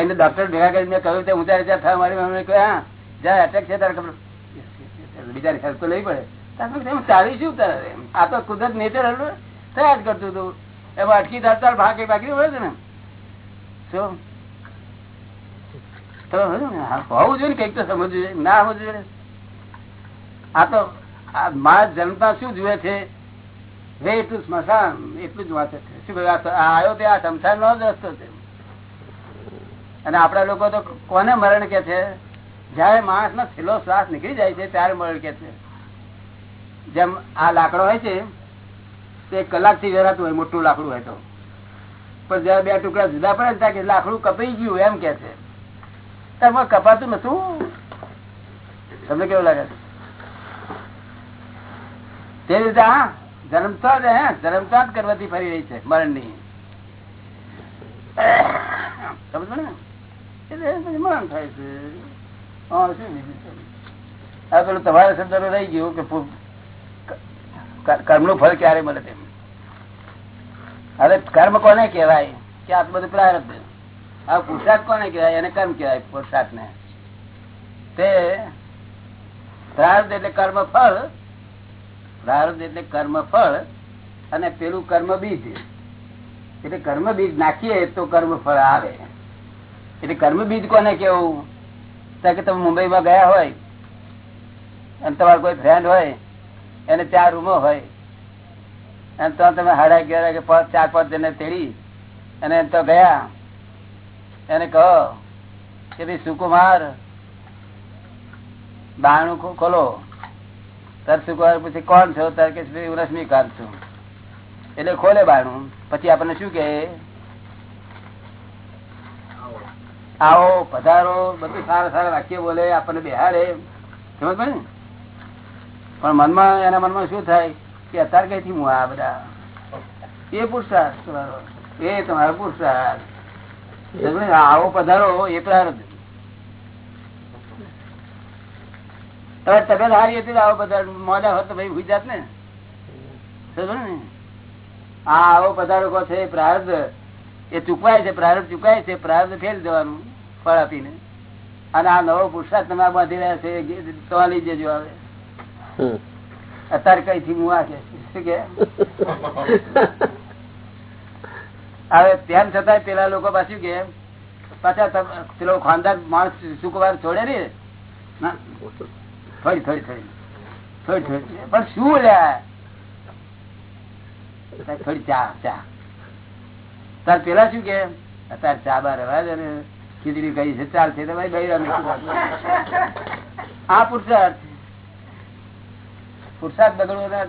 એને ડોક્ટર ભેગા કરી મેં કહ્યું હું ત્યારે ત્યાં થવા મારી મમ્મી કહ્યું, હા, જ્યાં એટેક છે ત્યારે ખબર બિચારી હેલ્પ તો લઈ પડે. ચાલી શું તારે આ તો કુદરત નેચર થયા જ કરતું હતું. એમાં અટકી થતા ભાગી બાકી હોય છે ને. શું હોવું જોઈએ ને તો સમજવું ના સમજવું જોઈએ. આ તો માણસ જનતા શું જુએ છે? વે એટલું સ્મશાન, એટલું જ વાંચે છે. શું આવ્યો તે આ સંસાર નો જ રસ્તો છે. અને આપડા લોકો તો કોને મરણ કે છે? જયારે માણસ નો છેલ્લો શ્વાસ નીકળી જાય છે, ત્યારે મરણ કે છે. જેમ આ લાકડો હોય છે, તે કલાકથી વેરાતું હોય, મોટું લાકડું હોય તો. પણ જયારે બે ટુકડા જુદા પડે ત્યાં લાકડું કપાઈ ગયું એમ કે છે. ત્યારે કપાતું નતું તમને કેવું લાગે તે રીતે હા જન્મતા જ હે, જન્મતા જ કરવાથી ફરી રહી છે મરણની સમજ ને? એટલે મરણ થાય છે. આ પેલું રહી ગયું કે કર્મનું ફળ ક્યારે મળે તેમ. હવે કર્મ કોને કેવાય કે આ બધું પ્રારબ્ધ આ પુરુષાર્થ કોને કહેવાય? એને કર્મ કહેવાય પુરુષાર્થ ને તે પ્રારબ્ધ એટલે કર્મ ફળ, પ્રારબ્ધ એટલે કર્મ ફળ, અને પેલું કર્મ બીજ. એટલે કર્મ બીજ નાખીએ તો કર્મ ફળ આવે. એટલે કર્મ બીજ કોને કેવું કે તમે મુંબઈમાં ગયા હોય, અને તમારો કોઈ ફ્રેન્ડ હોય, એને ચાર રૂમો હોય, અને તો તમે હાડા અગિયાર કે ચાર, પાંચ જણને તેડી, અને તો ગયા. એને કહો કે ભાઈ સુકુમાર બાણું ખોલો. તાર સુકુમાર પછી કોણ છો? તાર કે હું રશ્મિકાંત છું. એટલે ખોલે બાણું પછી આપણને શું કે આવો પધારો, બધું સારા સારા વાક્ય બોલે, આપણને બિહારે સમજ ને? પણ મનમાં, એના મનમાં શું થાય કે અત્યારે કઈથી હું આ બધા? એ પુરુષાર્થ તમારો. એ તમારો પુરુષાર્થ આવો, પધારો, એ પ્રારંભ તમે તબિયત હારી હતી આવો પધારો. મોડા હોત તો ભાઈ ગુજરાત ને? આ આવો પધારો કો છે, પ્રારબ્ધ. એ ચૂકવાય છે, પ્રારબ્ધ ચુકાય છે, પ્રારબ્ધ ફેલ જવાનું. ફળ આપીને. અને આ નવો પુરસાદ તમે બાંધી રહ્યા છે તો લઈ જજો આવે અત્યારે કઈ થી હું કે શું કે? હવે તેમ છતાં પેલા લોકો પાછું કે પાછા પેલો ખાનદાર માણસ શુક્રવાર છોડે ને થોડી થોડી થોડી થોડી થોડી પણ શું લ્યા થોડી ચા ચા. તાર પેલા શું કે અત્યારે ચા બાર રવા ને. ખીચડી કઈ છે ચાલશે તો ભાઈ ભાઈ આ પુરુષાર્થ પુરુષાર્થ બગડવો ના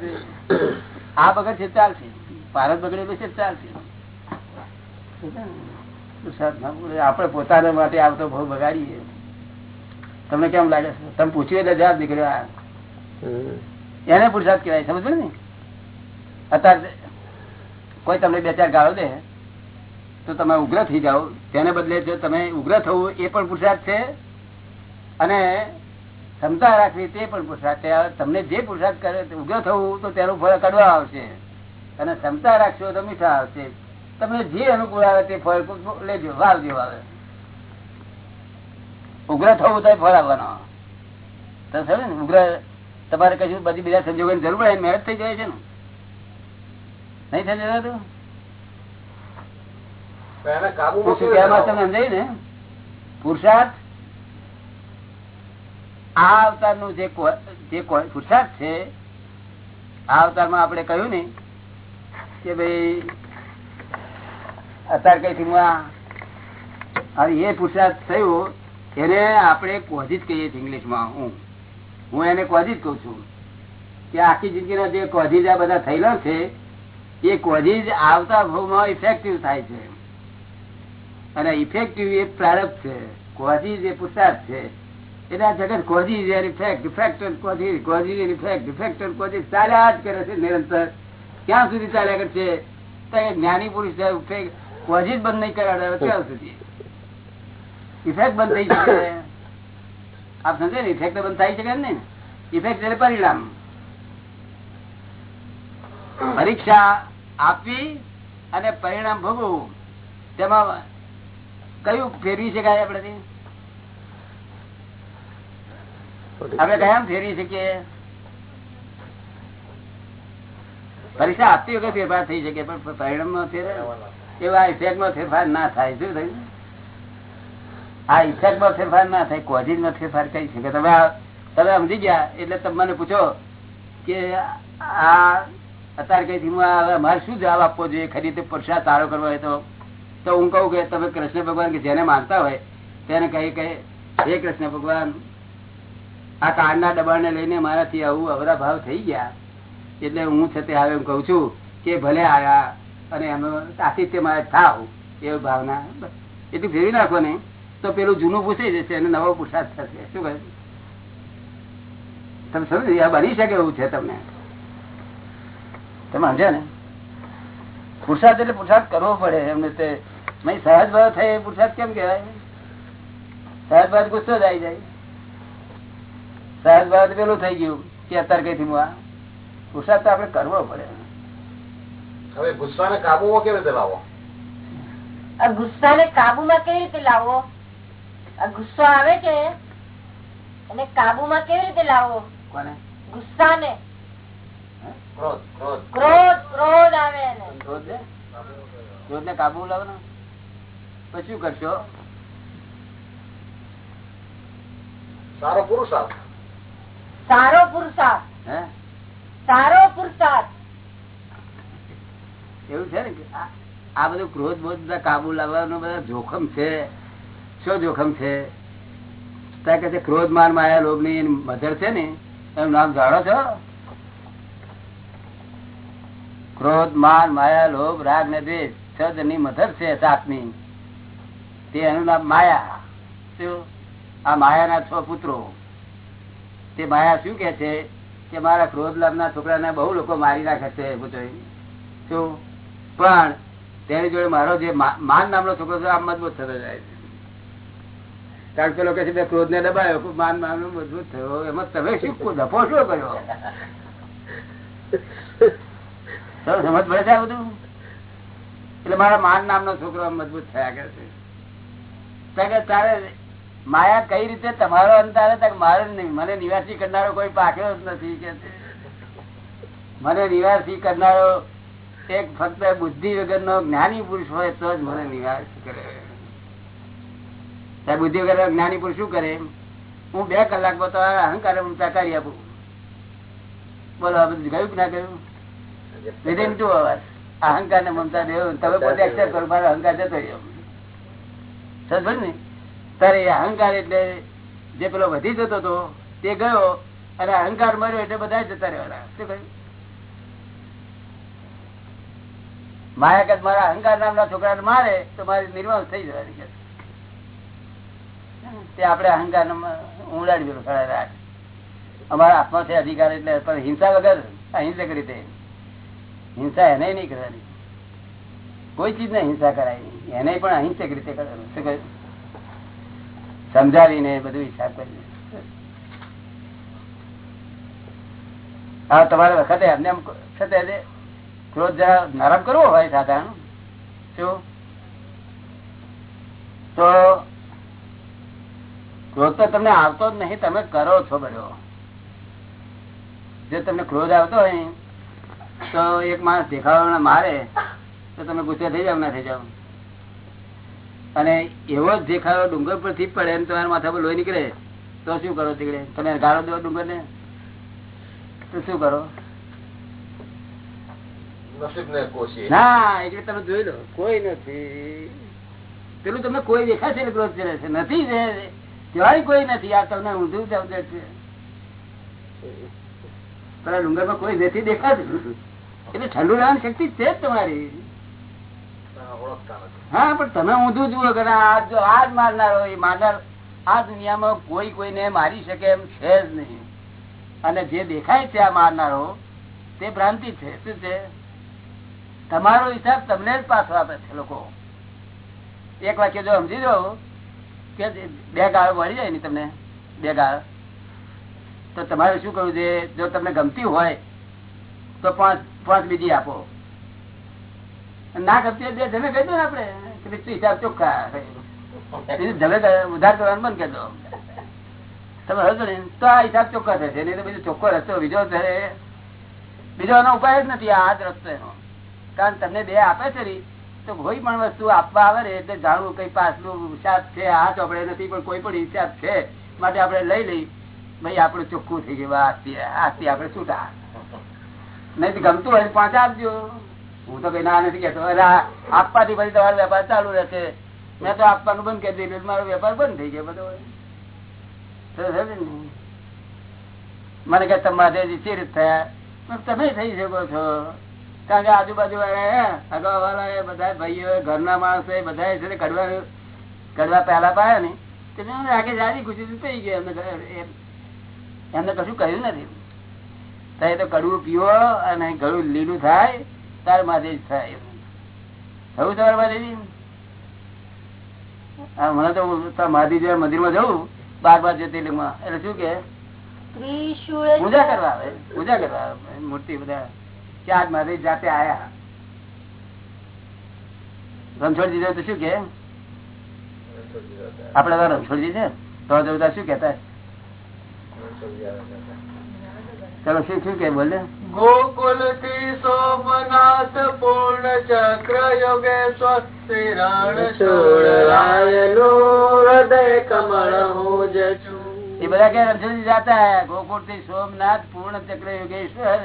આ બગડ છે. ચાલશે ભારત બગડેલું છે. ચાલશે આપડે પોતાના માટે આવતો બહુ બગાડીએ. તમને કેમ લાગે છે? તમે પૂછ્યું એટલે જવાબ નીકળ્યો. એને પુરુષાર્થ કહેવાય સમજ ને? અત્યારે કોઈ તમને બે ચાર ગાળો દે. તો તમે ઉગ્ર થઈ જાઓ. તેને બદલે જો તમે ઉગ્ર થવું એ પણ પુરુષાર્થ છે? અને ક્ષમતા રાખવી તે પણ પુરુષાર્થ છે. તમને જે પુરુષાર્થ કરે ઉગ્ર થવું તો તેનું ફળ કડવા આવશે. અને ક્ષમતા રાખશો તો મીઠા આવશે. તમને જે અનુકૂળ આવે તે ફળ લેજો, વાવજો આવે ઉગ્ર થવું તો ફળ આવવાનો. તો ને, ઉગ્ર તમારે કશું બધી બીજા સંજોગોની જરૂર પડે, મહેનત થઈ જાય છે ને. નહીં થઈ જતું પુરુષાર્થ? આ અવતારનું જે પુરુષાર્થ છે આ અવતારમાં આપડે કહ્યું ને કે ભાઈ અત્યારે કઈ થી એ પુરુષાર્થ થયો એને આપણે કોઝિજ કહીએ છીએ ઇંગ્લિશમાં. હું હું એને કોઝિજ કઉ છું કે આખી જિંદગીના જે કોઝિજ આ બધા થયેલા છે એ કોઝિજ આવતા ભાવમાં ઇફેક્ટિવ થાય છે. અને ઇફેક્ટિવ એ પ્રારંભ છે. કોઝિઝ એ પુરુષાર્થ છે. એટલે આ જગત causes effect effect causes causes effect effect causes ચાલ્યા જ કરે છે નિરંતર. ક્યાં સુધી ચાલ્યા કરશે? જ્ઞાની પુરુષ કોઝિઝ બંધ નહીં કરાવે ત્યાં સુધી. ઇફેક્ટ બંધ થઈ શકે. આપ સમજે ને ઇફેક્ટ બંધ થઈ શકે ને. ઇફેક્ટ એટલે પરિણામ. પરીક્ષા આપવી અને પરિણામ ભોગવવું. તેમાં કયું ફેરવી શકાય આપડે આપડે કયા ફેરવી શકીએ? પરીક્ષા આપતી વખતે ફેરફાર થઈ શકે, પણ પરિણામમાં ફેર એવા ઇફેક્ટમાં ફેરફાર ના થાય. શું થયું? આ ઇફેક્ટમાં ફેરફાર ના થાય. કોઝિંગમાં ફેરફાર કરી શકે. તમે તમે સમજી ગયા? એટલે તમે મને પૂછો કે આ અત્યારે કઈ થી મારે શું જવાબ આપવો જોઈએ? ખરી રીતે પરસાદ સારો કરવો હોય તો. તો હું કહું કે તમે કૃષ્ણ ભગવાન કે જેને માનતા હોય, તેને કહી કહે હે કૃષ્ણ ભગવાન, આ કાળના દબાણને લઈને મારાથી આવું અવરા ભાવ થઈ ગયા. એટલે હું છે તે હવે કઉ છું કે ભલે આયા અને એનો આતિથ્ય મારે થાવ એવી ભાવના એટલું ફેરવી નાખો ને, તો પેલું જૂનું પૂછાઈ જશે અને નવો પુરસાદ થશે. શું કહે તમે સમજ, આ બની શકે એવું છે તમને? તમે સમજ્યા ને? પુરસાદ એટલે પુરસાદ કરવો પડે એમને તે સહજ ભાવ થાય પુરસાદ કેમ કેવાય સહજ ભાવ ગુસ્સો જ આવી જાય. સહજ ભાવ પેલું થઈ ગયું કે અત્યારે કઈ થી પુરસાદ તો આપડે કરવો પડે. હવે ગુસ્સાને કાબુમાં કેવી રીતે લાવો? આ ગુસ્સાને કાબુમાં કેવી રીતે લાવવો આ ગુસ્સો આવે છે? એને કાબુમાં કેવી રીતે લાવો? કોને? ગુસ્સાને. ક્રોધ ક્રોધ. ક્રોધ ક્રોધ આવે એને. ક્રોધ ને ક્રોધ ને કાબુ લાવો ને શું કરશો? સારો પુરુષાર્થ. સારો પુરુષાર્થ. હે? સારો પુરુષાર્થ. એવું છે ને આ- બધું ક્રોધ બોધ બધા કાબુ લાવવાનું બધા જોખમ છે. શું જોખમ છે? ત્યાં કે છે ક્રોધ માન માયા લોભની મધર છે ને એનું નામ જાણો છો? ક્રોધ માન માયા લોભ રાગ ને દ્વેષ છ ની મધર છે સાતની. તે એનું નામ માયા. શું? આ માયાના છ પુત્રો. તે માયા શું કે છે? કે મારા ક્રોધ લાભના છોકરાને બહુ લોકો મારી નાખે છે પણ તેની જોડે મારો જે માન નામનો છોકરો છે આ મજબૂત થતો જાય છે. કારણ કે લોકો મેં ક્રોધ ને દબાયો માન માન મજબૂત થયો. એમાં તમે શું ધપો શું કર્યો? સમજ પડે છે બધું? એટલે મારા માન નામનો છોકરો મજબૂત થયા કરે છે. તારે માયા કઈ રીતે તમારો અંતર મારે નહીં. મને નિવાસી કરનારો કોઈ પાક્યો જ નથી કે મને નિવાસી કરનારો એક ફક્ત બુદ્ધિ વગરનો જ્ઞાની પુરુષ હોય તો જ મને નિવાસ કરે. બુદ્ધિ વગર જ્ઞાની પુરુષ શું કરે? હું બે કલાકમાં તો અહંકાર હું કરી આપું. બોલો આ બધું ગયું કે ના ગયું? વિધિન ટુ અવર્સ અહંકાર ને મમતા દેવું. તમે પોતે એક્સેપ્ટ કરો મારો અહંકાર જતો રહ્યો. સમજ ને? એ અહંકાર એટલે જે પેલો વધી જતો હતો, તે ગયો અને અહંકાર મર્યો એટલે બધા જતા રહેવાના. શું કહ્યું? માયા મારા અહંકાર નામના છોકરાને મારે તો મારી નિર્વાહ થઈ જવાની કે તે આપણે અહંકાર ઉડાડી દેલો રાખ અમારા હાથમાં છે અધિકાર એટલે, પણ હિંસા વગર અહિંસક રીતે હિંસા એને નહીં કરવાની. કોઈ ચીજ ને હિંસા કરાય એને પણ અહિંસક રીતે સમજાવીને બધું હિસાબ કરી હા, તમારે વખતે એમને એમ છતાં ક્રોધ જરા નરમ કરવો હોય સાધારણ. શું? તો ક્રોધ તો તમને આવતો જ નહીં, તમે કરો છો બધો. જો તમને ક્રોધ આવતો હોય, તો એક માણસ દેખાવાના મારે તો તમે ગુસ્સે થઈ જાવ ના થઈ જાવ અને એવો જ દેખાડો ડુંગર પરથી પડે ને તમારા માથા પર લોહી નીકળે તો શું કરો તીકડે તમે ગાળો દો ડુંગર ને તો શું કરો? નસીબ ને કોશીએ ના એટલે તમે જોઈ લો કોઈ નથી. પેલું તમને કોઈ દેખાશે ક્રોધ કરે છે. નથી કહેવાય કોઈ નથી. આ તમને ઊંધું છે. પેલા ડુંગરમાં કોઈ નથી દેખાતું. એટલે ઠંડુ રહેવાની શક્તિ છે જ તમારી. હા, પણ તમે ઊંધું જુઓ કે જો આ જ મારનારો મારનાર, આ દુનિયામાં કોઈ કોઈને મારી શકે એમ છે જ નહીં. અને જે દેખાય છે આ મારનારો, તે ભ્રાંતિ છે. શું છે? તમારો હિસાબ તમને જ પાછો આપે છે લોકો. એક વાક્ય જો સમજી દો કે બે ગાળ મળી જાય ને તમને, બે ગાળ, તો તમારે શું કરવું છે? જો તમને ગમતી હોય, તો પાંચ પાંચ બીજી આપો. ના બે જમે કહી દો ને આપડે. હિસાબ ચોખ્ખા બીજું ઉધાર કરવાનું બંધ ચોખ્ખો રસ્તો, બીજો બીજો એનો ઉપાય જ નથી, આ જ રસ્તો એનો. કારણ તમને બે આપે છે તો કોઈ પણ વસ્તુ આપવા આવે ને, એટલે જાણવું કઈ પાછલું હિસાબ છે, આ ચોપડે નથી, પણ કોઈ પણ હિસાબ છે, માટે આપણે લઈ લઈ, ભાઈ આપણું ચોખ્ખું થઈ ગયું આસ્તી આપડે આપણે છૂટા. નહીં ગમતું હોય પાંચ આપજો. હું તો કઈ ના નથી કેતો અરે આપવાથી પછી તમારો વેપાર ચાલુ રહેશે. મેં તો આપવાનું બંધ કરી દીધું. મારો વેપાર બંધ થઈ ગયો બધો? મને કે તમારે ચીર થયા? તમે થઈ શકો છો. કારણ કે આજુબાજુ અગાઉ વાળા બધા ભાઈઓ ઘરના માણસો એ બધા છે કડવા કડવા પહેલા પાયા ને. તો મેં આગે જાજી ખુશી થઈ ગયા એમને એમ- એમને કશું કહ્યું નથી. તો કડવું પીવો અને ઘડું લીલું થાય. તાર માથે જ થાય. થયું તમારે હા મને તો માધી મંદિરમાં જવું બાર બાર જ્યોતિર્લિંગમાં. એટલે શું કે? પૂજા કરવા આવે પૂજા કરવા આવે. મૂર્તિ બધા ચાર મહાદેવ જાતે આયા. રણછોડજી તો શું કે? આપડે તો રણછોડજી છે તો શું કેતા ચલો શું શું કે બોલે? ગોકુલથી સોમનાથ પૂર્ણ ચક્ર યોગે રણ હૃદય કમળ હું જ છું. એ બધા કે રણછોડજી જાતા ગોકુળથી સોમનાથ પૂર્ણ ચક્ર યોગેશ્વર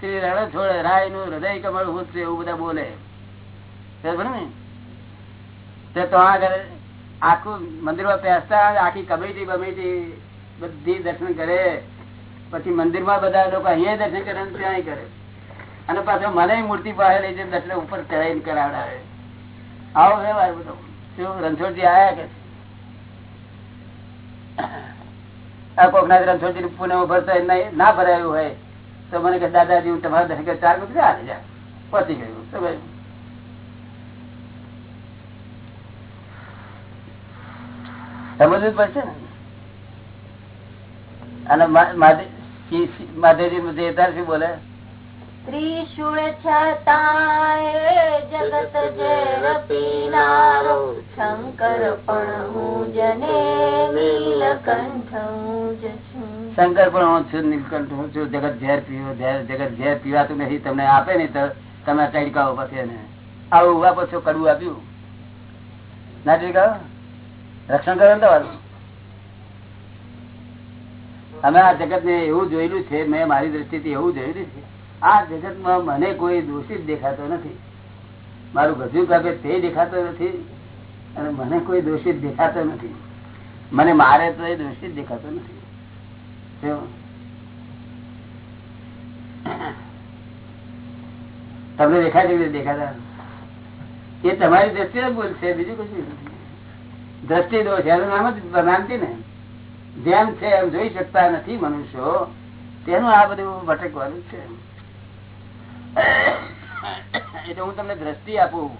શ્રી રણછોડ રાયનું હૃદય કમળ હું છે એવું બધા બોલે. ને? તો આગળ આખું મંદિરમાં બેસતા આખી કમિટી બમિટી બધી દર્શન કરે. પછી મંદિરમાં બધા લોકો અહીંયા દર્શન કરે ત્યાં કરે. અને પાછો મને મૂર્તિ પાસે લઈ જઈને દર્શન ઉપર ચડાવીને કરાવડાવે. આવો વ્યવહાર બધો. શું રણછોડજી આવ્યા કે? આ કોક ના રણછોડજી પુણે ભરતો ના ભરાયું હોય, તો મને કે દાદાજી, હું તમારા દર્શન કરે ચાર મિનિટ હાલે જા પહોંચી ગયું. તો ભાઈ, સમજવું પડશે ને? અને માધેજી દેવતા શું બોલે? ત્રિશુળ છતાંય જગત ઝેર પીનારો શંકર પણ હું જને નીલકંઠ હું જ છું. શંકર પણ હું છું નીલકંઠ હું છું જગત ઝેર પીવો ઝેર જગત ઝેર પીવાતું નથી તમને આપે નહીં તો તમે ટડકાઓ પછી એને આવું ઊભા પછી કડવું આપ્યું. ના ટડકાઓ રક્ષણ કરો ને તમારું. અમે આ જગત ને એવું જોયેલું છે, મેં મારી દ્રષ્ટિથી એવું જોયેલું છે. આ જગતમાં મને કોઈ દોષિત દેખાતો નથી. મારું ગજુ કાપે તે દેખાતો નથી અને મને કોઈ દોષિત દેખાતો નથી. મને મારે તો એ દોષિત દેખાતો નથી. તમને દેખાય કેવી દેખાતા? એ તમારી દ્રષ્ટિ ભૂલ છે, બીજું કશું નથી. દ્રષ્ટિ દોષ, એનું નામ જ બનાવતી ને. જેમ છે એમ જોઈ શકતા નથી મનુષ્યો, તેનું આ બધું ભટકવાનું છે. એટલે હું તમને દ્રષ્ટિ આપું.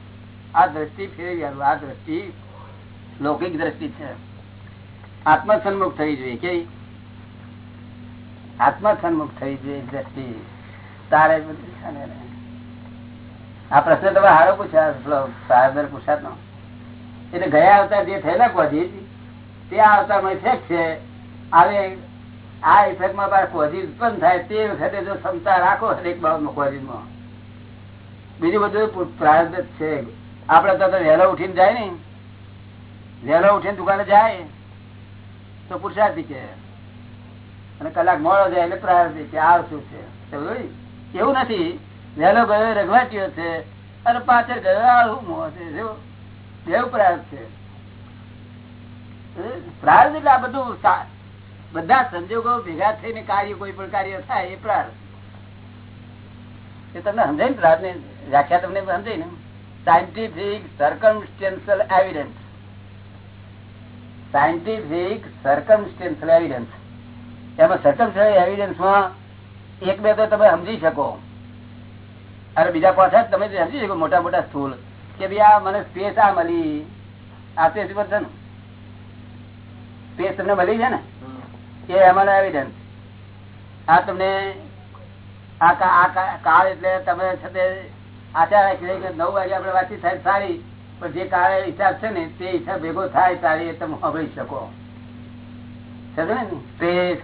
આ દ્રષ્ટિ ફેરવી આવું આ દ્રષ્ટિ લૌકિક દ્રષ્ટિ છે. આત્મસન્મુખ થવી જોઈએ કે આત્મસન્મુખ થવી જોઈએ દ્રષ્ટિ? તારે આ પ્રશ્ન તમે હારો પૂછ્યા, સાહેબ પૂછાતો એટલે ગયા હતા જે થયેલા કોજી તે આ અવતારમાં ઇફેક્ટ છે. હવે આ ઇફેક્ટમાં પાછું કોજી ઉત્પન્ન થાય તે વખતે જો ક્ષમતા રાખો હરેક બાબતમાં કોજીમાં બીજું બધું પ્રાર્થ છે. આપડે તો વહેલો ઉઠીને જાય ને વહેલો ઉઠીને દુકાને જાય. તો પુરુષાર્થી કે. અને કલાક મોડો જાય એટલે પ્રાર્થી કે. આ શું છે? એવું નથી. વહેલો ગયો રઘવાટીઓ છે. અને પાછળ ગયો આવું મોં છે? જો બેવ પ્રાર્થ છે. પ્રાર્થ એટલે આ બધું બધા સંજોગો ભેગા થઈને કાર્ય, કોઈ પણ કાર્ય થાય એ પ્રાર્થ. એ તમને સમજાય ને પ્રાર્થ ને વ્યાખ્યા તમને સમજાય ને? Scientific circumstantial evidence scientific circumstantial evidence એમાં સર્કમસ્ટેન્શિયલ એવિડન્સમાં એક, બે તો તમે સમજી શકો. અને બીજા પાછા તમે સમજી શકો મોટા મોટા સ્થૂલ. કે ભાઈ આ મને સ્પેસ આ મળી. આ સ્પેસ ઉપર તમને મળી છે ને? એ એમાં એવિડન્સ આ તમને, આ કાળ એટલે તમે છે તે આચાર રાખી કે નવ વાગે આપણે વાતચીત થાય સારી, પણ જે કાળ હિસાબ છે ને, તે હિસાબ ભેગો થાય તારી એ તમે સાંભળી શકો. સમજે ને? સ્ટ્રેસ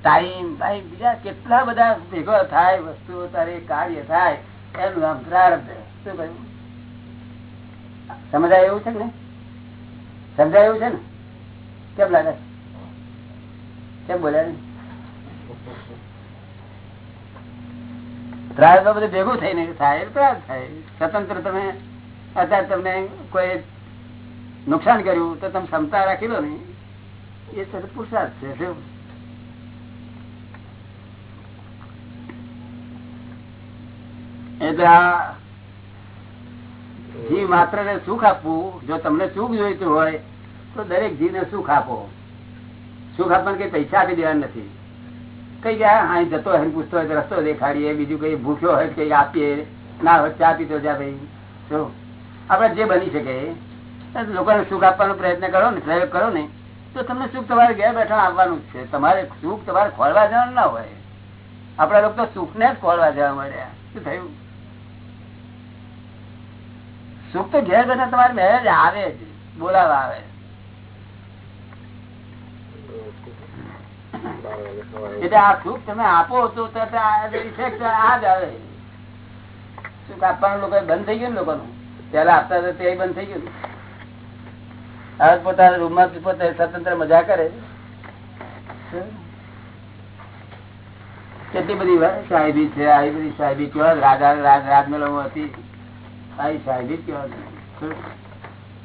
ટાઈમ ભાઈ બીજા કેટલા બધા ભેગો થાય, વસ્તુઓ તારે, કાર્ય થાય, એનું શું કહ્યું? સમજાય એવું છે ને સમજાય એવું છે ને? કેમ લાગે? કેમ બોલ્યા ત્રાસ તો બધું ભેગું થઈને થાય એટલે થાય. સ્વતંત્ર તમે, અત્યારે તમને કોઈ નુકસાન કર્યું તો તમે ક્ષમતા રાખી લો ને. એ સર પુરુષાર્થ છે, શું? એટલે આ જીવ માત્ર ને સુખ આપવું, જો તમને સુખ જોઈતું હોય તો દરેક જીવને સુખ આપો. સુખ આપણને કઈ પૈસા આપી દેવા નથી. કઈ ગયા અહીં જતો હોય પૂછતો હોય રસ્તો દેખાડીએ, બીજું કઈ ભૂખ્યો હોય કઈ આપીએ. ના હોય ચા પીતો જા ભાઈ. શું? આપડે જે બની શકે. લોકોને સુખ આપવાનો પ્રયત્ન કરો ને, પ્રયોગ કરો ને, તો તમને સુખ તમારે ઘેર બેઠા આવવાનું છે. તમારે સુખ તમારે ખોળવા જવાનું ના હોય. આપડા લોકો તો સુખ ને જ ખોળવા જવા મળ્યા શું થયું? સુખ તો ઘેર બેઠા તમારે બે જ આવે જ, બોલાવા આવે. એટલે આ સુખ તમે આપો તો સુખ આપવાનું લોકો બંધ થઈ ગયું ને લોકોનું? પેલા આપતા તે બંધ થઈ ગયું હવે પોતાના રૂમમાં પોતે સ્વતંત્ર મજા કરે. કેટલી બધી સાહેબી છે, આવી બધી સાહેબી કેવા રાજા, રાજ રાજમહેલો હતી. આવી સાહેબી કેવા.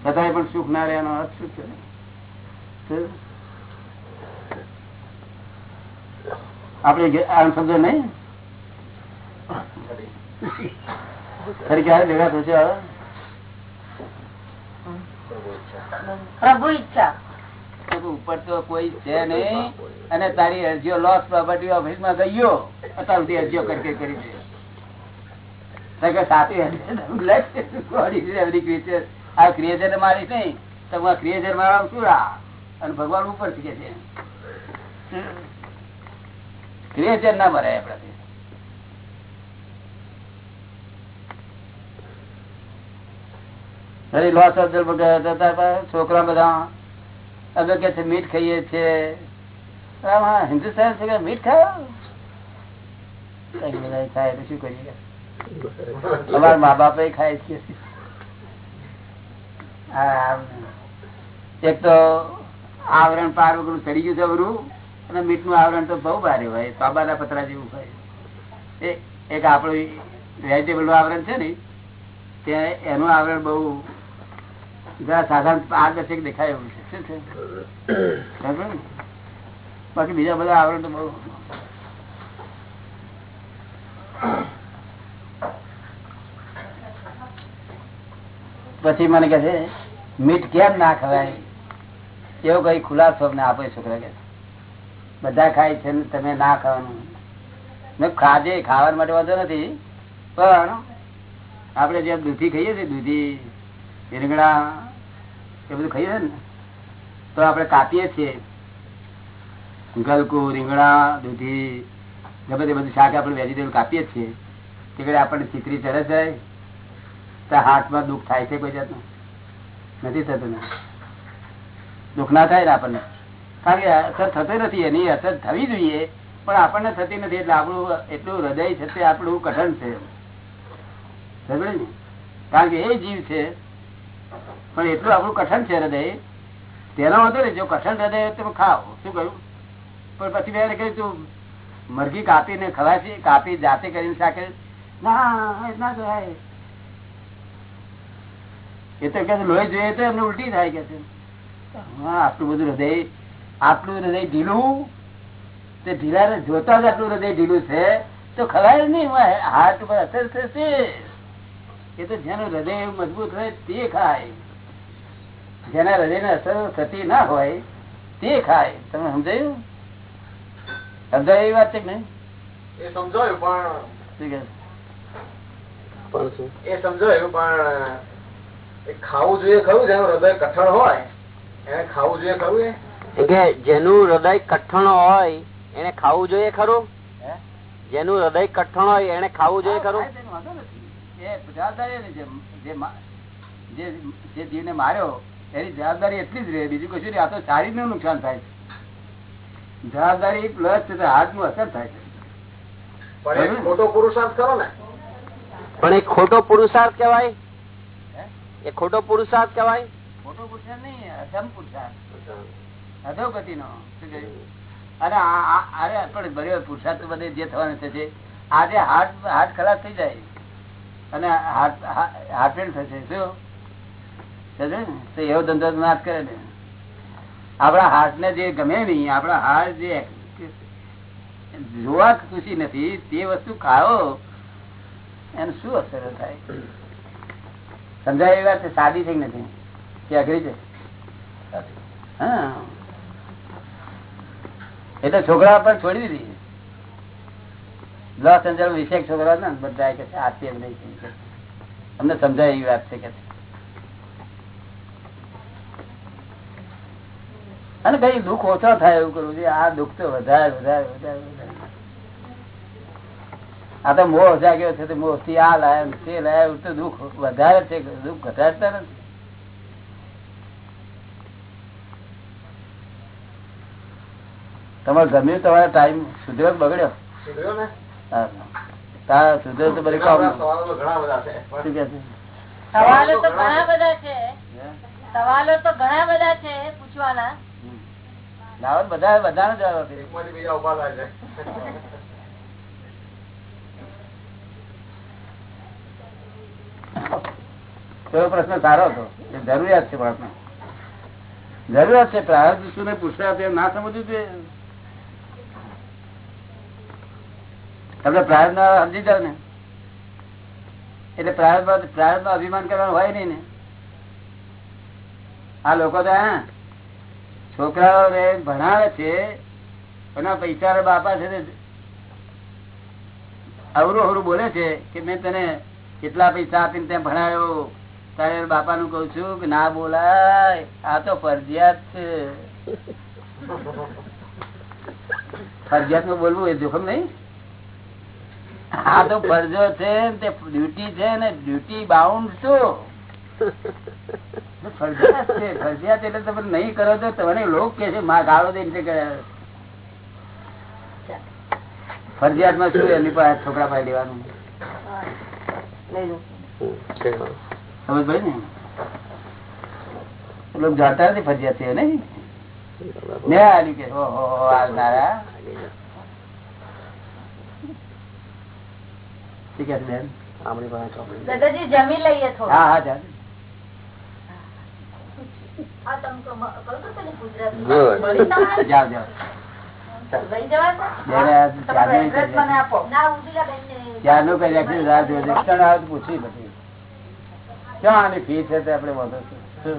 છતાંય પણ સુખ ના રહેવાનો અર્થ શું છે? શું? આપણે આમ સમજો નહીં? ફરી ક્યારે ભેગા થશે હવે? પ્રભુ ઈચ્છા. ઉપર તો કોઈ છે નહીં. અને તારી અરજીઓ લોસ પ્રોપર્ટી ઓફિસમાં ગયો. અત્યાર સુધી અરજીઓ કરી કરી છે. સાચી આ ક્રિએચર મારી નહીં. તમે ક્રિએચર મારા શું રા અને ભગવાન ઉપર કે છે. ક્રિએચર ના મરાય આપણાથી છોકરા બધા. અમે મીઠ ખાઈએ છીએ. બધા શું કરીએ? અમારા મા બાપ ખાય છે. એક તો આવરણ પાર વગર ચડી ગયું છે વરું અને મીઠનું આવરણ તો બહુ ભારે હોય બાબાના પતરા જેવું હોય. એક આપણું વેજીટેબલનું આવરણ છે ને, ત્યાં એનું આવરણ બહુ જરા સાધારણ પારદર્શક દેખાય એવું છે. શું છે? બાકી બીજા બધા આવરણ તો બહુ પછી મને કહે છે મીઠ કેમ ના ખવાય? એવો કઈ ખુલાસો આપે છોકરા કે બધા ખાય છે, તમે ના ખાવાનું. ખાજે, ખાવા માટે વાંધો નથી. પણ આપણે જે દૂધી ખાઈએ છીએ, દૂધી, રીંગણા, એ બધું ખાઈએ ને, તો આપણે કાપીએ છીએ. ગલકું રીંગણા, દૂધી, ગમે તે બધું શાક આપણે વેજીટેબલ કાપીએ છીએ. તે ઘડી આપણને ચીતરી ચડે જાય તો હાથમાં દુઃખ થાય છે કોઈ જાતનું. નથી થતું દુઃખ ના થાય ને આપણને. કારણ કે અસર થતી નથી, એની અસર થવી જોઈએ, પણ આપણને થતી નથી એટલે આપણું એટલું હૃદય છે તે આપણું કઠણ છે. કારણ કે એ જીવ છે, પણ એટલું આપણું કઠણ છે હૃદય, તેનો વાંધો ને જો કઠણ હૃદય તમે ખાવ શું કહ્યું? પણ પછી મેં કહ્યું, તું મરઘી કાપીને ખવાશી કાપી જાતે કરીને શાકે ના ના કરાય એ તો કે લોહી જોઈએ તો એમને ઉલટી થાય કે હા, આટલું બધું હૃદય આટલું હૃદય ઢીલું? તે ઢીલા જોતા જ આટલું હૃદય ઢીલું છે? તો ખબર નહીં હાર્ટ ઉપર અસર થશે. એ તો જેનું હૃદય મજબૂત હોય તે ખાય. જેના હૃદય ને અસર થતી ના હોય તે ખાય. તમે સમજાયું? સમજાય એવી વાત છે કે એ સમજાયું પણ? એ સમજાયું પણ એ ખાવું જોઈએ ખરું? જેનું હૃદય કઠણ હોય એને ખાવું જોઈએ ખરું એ? કે જેનું હૃદય કઠણ હોય એને ખાવું જોઈએ ખરું? જેનું હૃદય કઠણ હોય એને ખાવું જોઈએ ખરું. જે જીવને માર્યો એની જવાબદારી એટલી જ રહે. બીજું કશું નહીં. આ તો શારીરનું નુકસાન થાય છે. જવાબદારી પ્લસ હાથનું અસર થાય છે. પણ એ ખોટો પુરુષાર્થ કરો ને. પણ એ ખોટો પુરુષાર્થ કહેવાય? હે? એ ખોટો પુરુષાર્થ કેવાય ખોટો પુરુષાર્થ નહીં અસમ પુરુષાર્થ અધોગતિ નો આ- અરે પણ બરાબર, પુરુષાર્થ તો બધે જે થવાનું થશે. આજે હાર્ટ હાર્ટ ખલાસ થઈ જાય અને હાર્ટ હાર્ટ પેન થશે, શું? સમજ્યો ને? તો એવો ધંધો નાશ કરે ને. આપણા હાર્ટ ને જે ગમે નહીં, આપણા હાર્ટ જે જોવા ખુશી નથી, તે વસ્તુ ખાઓ, એને શું અસર થાય? સમજાય એ વાત સાદી થઈ નથી. કે અઘરી છે? હા. એટલે છોકરા પર છોડી દીધી. લોસ એન્જલ વિશેષ છોકરા ને બધા કે છે આરતી એમ નહીં. અમને સમજાય એવી વાત છે કે અને કઈ દુઃખ ઓછો થાય એવું કરવું છે આ દુઃખ તો વધારે વધારે વધારે આ તો મોહ જાગ્યો છે મોહથી આ લાયા તે લાયા તો દુઃખ વધારે છે દુઃખ ઘટાડતા નથી. તમારે ગમ્યું તમારો ટાઈમ સુધર્યો બગડ્યો? સુધર્યો ને. તારા સુધર્યો તો બધી સવાલો તો ઘણા બધા છે. શું કે છે? સવાલો તો ઘણા બધા છે. સવાલો તો ઘણા બધા છે પૂછવાના. હમ. બધા બધાનો જવાબ આપી બીજા ઊભા થાય છે. એવો પ્રશ્ન સારો હતો. એ જરૂરિયાત છે પ્રશ્ન જરૂરિયાત છે પ્રારબ્ધ શું ને પુરુષાર્થ ના સમજવું જોઈએ. તમે પ્રારબ્ધ ના સમજી જાવ ને. એટલે પ્રારબ્ધ પ્રારબ્ધ નો અભિમાન કરવાનું હોય નહીં ને. આ લોકો તો હા, છોકરાઓ ભણાવે છે એના પૈસા બાપા છે અવરું અવરું બોલે છે કે મેં તને કેટલા પૈસા આપીને ત્યાં ભણાયો. તારે બાપા નું કઉ છું કે ના બોલાય, આ તો ફરજિયાત છે. ફરજિયાતનું બોલવું એ જોખમ નહીં. આ તો ફરજો છે તે ડ્યુટી છે ને ડ્યુટી બાઉન્ડ છું. ફરજિયાત છે ફરજિયાત એટલે તમે નહીં કરો તો તમને લોક કે છે માં ગાળો દઈને ફરજિયાતમાં શું એની પાસે છોકરા પાસે લેવાનું. સમજ ભાઈ ને? લોકો જાણતા નથી ફરજિયાત છે નહીં? ને આલ્યું કે ઓહો આવનારા ઠીક છે બેન. દાદાજી જમી લઈએ થોડું. હા હા ચાલ આ તમે કહો- કહો તો પેલી ગુજરાતી. Good. મળી તમારે? જાઓ જાઓ લઈ જવા બેન, આ તમારો ચારનું address કરી મને આપો. ના, ઉર્મિલાબેનને ત્યારનું કઈ રાખ્યું રાહ જોઈ છે. ક્ષણ આવે તો પૂછી પછી ક્યાં આની ફી છે તે આપણે વાંધો છે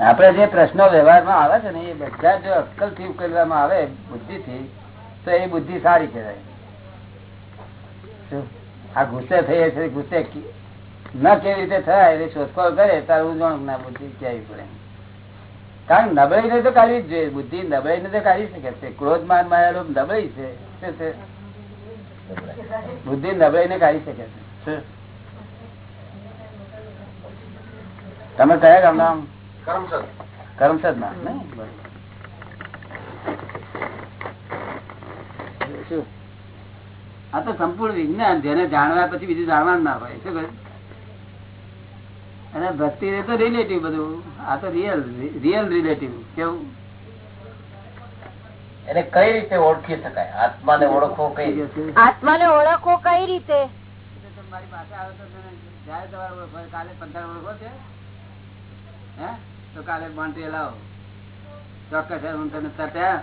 શું? આપણે જે પ્રશ્નો વ્યવહારમાં આવે છે ને એ બધા જો અક્કલથી ઉકેલવામાં આવે બુદ્ધિ થી તો એ બુદ્ધિ સારી કહેવાય. આ ગુસ્સે થઈ છે ગુસ્સે ન કેવી રીતે થાય એ શોધખોળ કરે તારે ઉજવણ ના બુદ્ધિ કહેવી પડે કારણ નબળાઈ ને તો કાઢવી જ જોઈએ બુદ્ધિ નબળાઈ ને તો કાઢી શકે છે. ક્રોધ માન માયા નબળી છે બુદ્ધિ નબળાઈ ને કાઢી શકે છે. તમે કયા ગામના? કરમસદ. ના? આ તો સંપૂર્ણ વિજ્ઞાન જેને જાણવા પછી બીજું જાણવાનું ના હોય. શું અને ભક્તિ એ તો રિલેટિવ બધું. આ તો રિયલ રિયલ રિલેટિવ કેવું? એને કઈ રીતે ઓળખી શકાય? આત્માને ઓળખવો કઈ રીતે? આત્માને ઓળખવો કઈ રીતે? તમારી પાસે આવે તો જયારે તમારે કાલે પંદર ઓળખો છે. હે? તો કાલે બાંટી લાવો. ચોક્કસ હું તને તટ્યા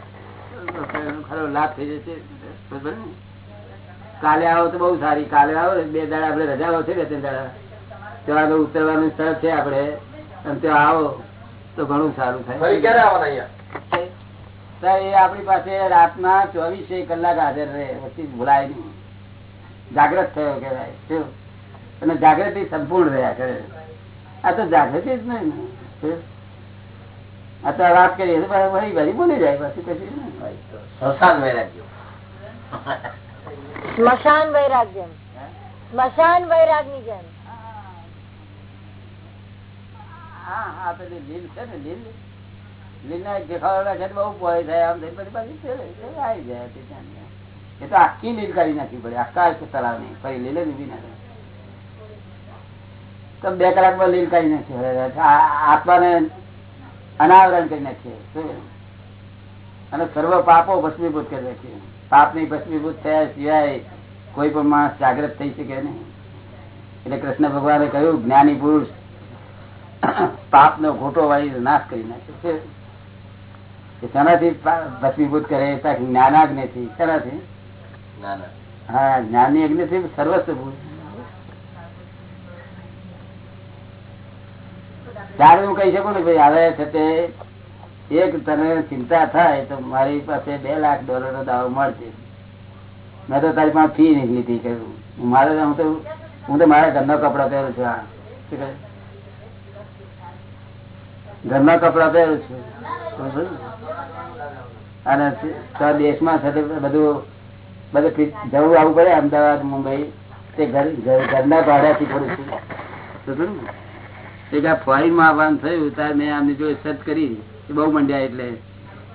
ખરો લાભ થઈ જશે. કાલે આવો તો બહુ સારી. કાલે આવો બે દાડા આપડે રજાઓ છે બે ત્રણ દાડા. ત્યાં ઉતરવાનું સ્થળ છે આપડે અને ત્યાં આવો તો ઘણું સારું થાય. અહીંયા? એ આપણી પાસે રાતના ચોવીસે કલાક હાજર રહે. પછી ભૂલાય નહીં. જાગ્રત થયો કહેવાય? અને જાગૃતિ સંપૂર્ણ રહ્યા કરે. આ તો જાગૃતિ જ નહીં ને. તો વાત કરીએ તો ભાઈ વળી બોલી જાય પછી પછી સ્મશાન વૈરાગ્ય. સ્મશાન વૈરાગ્ય. સ્મશાન વૈરાગની જેમ. હા આ પેલી લીલ છે ને લીલ લીલ ના દેખાવા છે બહુ પોય થાય આમ થઈ પછી પાછી આવી જાય તે. એ આખી લીલ કાઢી નાખવી પડે આખા તળાવની ફરી લીલે ના તો બે કલાકમાં લીલ કાઢી નાખી. આત્માને અનાવરણ કરી નાખીએ અને સર્વ પાપો ભસ્મીભૂત કરી નાખીએ પાપની ભસ્મીભૂત થયા સિવાય કોઈ પણ માણસ જાગ્રત થઈ શકે નહીં. એટલે કૃષ્ણ ભગવાને કહ્યું જ્ઞાની પુરુષ પાપ નો ઘોટો વાળી નાશ કરી નાખે. છે શેનાથી ભસ્મીભૂત કરે? જ્ઞાનાજ્ઞથી શેનાથી? હા જ્ઞાની અગ્નિ થી સર્વસ્વ ભૂત. ત્યારે હું કહી શકું ને ભાઈ આવે છે તે એક તને ચિંતા થાય તો મારી પાસે બે લાખ ડોલર નો દાવો મળશે. મેં તો તારી પાસે ફી નહીં લીધી કહ્યું મારે હું તો હું તો મારા ઘરનો કપડા પહેરું છું આ ઘરના કપડા પહેરું છું? અને દેશમાં છે બધું બધું જવું આવવું પડે અમદાવાદ, મુંબઈ, તે ઘર, ઘર- ઘરના ભાડાથી કરું છું. આવવાનું થયું ત્યારે મેં આમની જોડે સર્ચ કરી. બહુ મંડ્યા એટલે.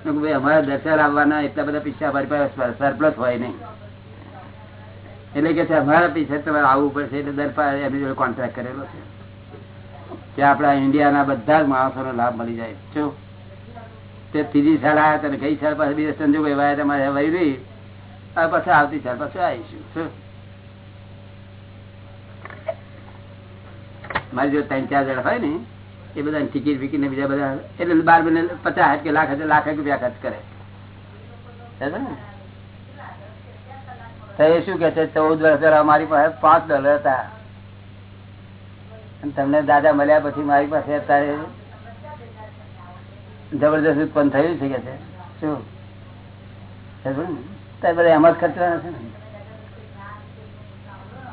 ભાઈ, અમારા દર્શન આવવાના, એટલા બધા પૈસા અમારી પાસે સરપ્લસ હોય નહીં. એટલે કે અમારા પૈસા તમારે આવવું પડશે, એટલે દર એમની જોડે કોન્ટ્રાક્ટ કરેલો છે. કે આપણા ઇન્ડિયાના બધા જ માણસોનો લાભ મળી જાય. જો, તે ત્રીજી સાલ આવ્યા તને ગઈ સાલ પાસે બીજા સંજોગો એવા તમારે વહી રહી પછી આવતી સાલ પાછું આવીશું. શું? મારી જો ત્રણ, ચાર જણ હોય ને, એ બધા ટિકિટ વિકિટ ને બીજા બધા એટલે બાર મહિને પચાસ કે લાખ લાખ રૂપિયા ખર્ચ કરે? તો એ શું કે છે, ચૌદ વર્ષ પહેલા મારી પાસે પાંચ ડોલર હતા. તમને દાદા મળ્યા પછી મારી પાસે અત્યારે જબરદસ્ત ઉત્પન્ન થયું છે કે છે? શું? બધા એમ જ ખર્ચવાના છે ને?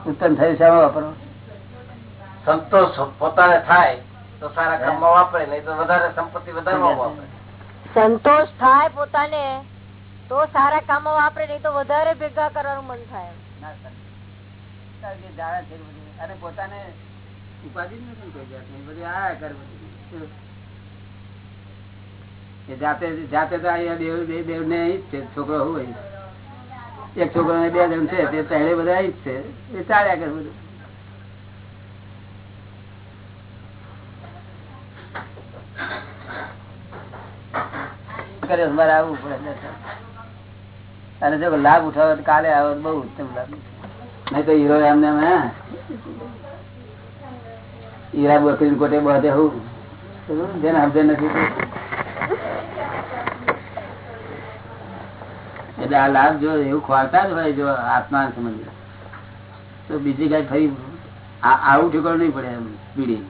ઉત્પન્ન થયું છે એમાં વાપરો સંતોષ પોતાને થાય તો સારા કામમાં વાપરે નહીં તો વધારે સંપત્તિ વધારવા વાપરે. સંતોષ થાય પોતાને તો સારા કામો વાપરે નહીં તો વધારે ભેગા કરવાનું મન થાય ના સર. કારણ કે જાણે છે અને પોતાને ઉપાધિ નથી કોઈ જાતની. બધું આ કર જાતે જાતે તો અહીંયા બે દેવ ને જ છોકરો હોય? એક છોકરો ને બે જણ છે તે પહેલે બધા જ છે. એ ચાલ્યા કરે બધું. કરે અમારે આવવું પડે અને જો લાભ ઉઠાવો કાલે આવો બહુ ઉત્તમ લાભ નહીં તો હીરો એમને હીરા બકરી કોટે બધે હું જેને સમજે નથી એટલે આ લાભ જો એવું ખોરતા જ હોય જો આત્મા સમજ. તો બીજી કઈ ફરી આવું ઠેકાણું નહીં પડે એમ પીડી